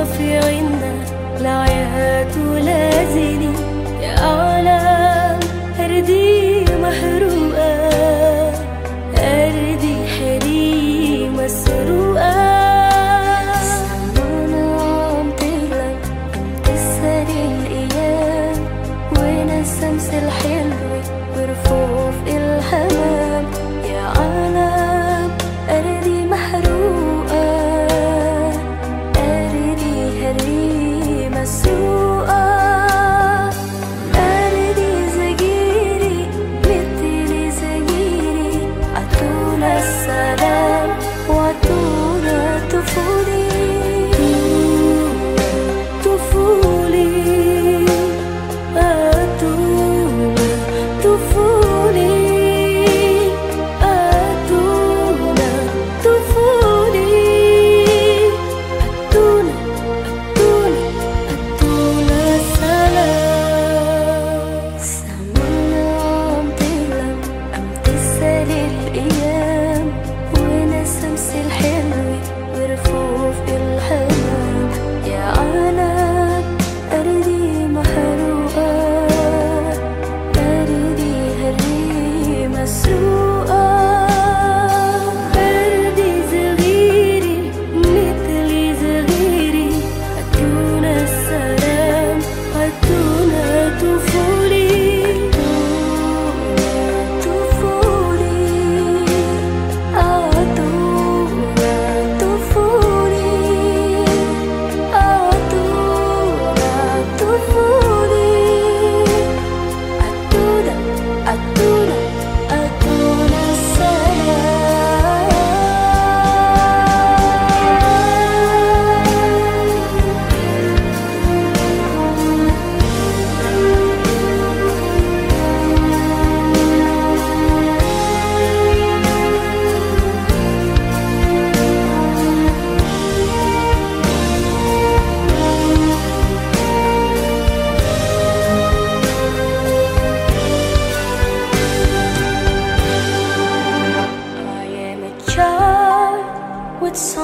رافعنا ولا لازلي. يا أعلى innocent.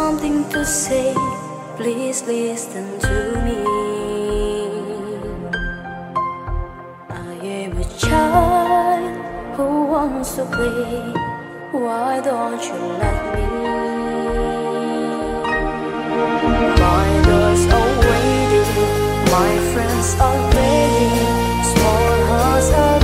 Something to say. Please listen to me. I am a child who wants to play. Why don't you let me? My doors are waiting, my friends are waiting, small hearts are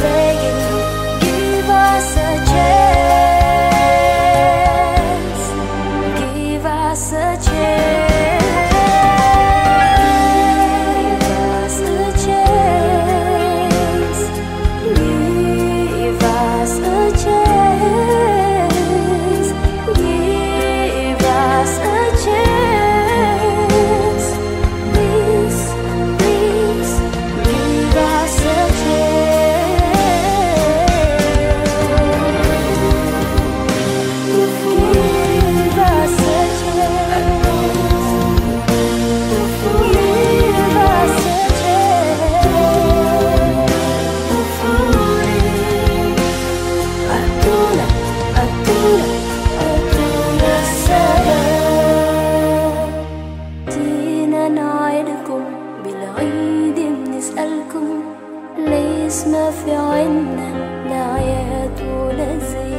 نسألكم ليش ما في عنا دعيات ولا زي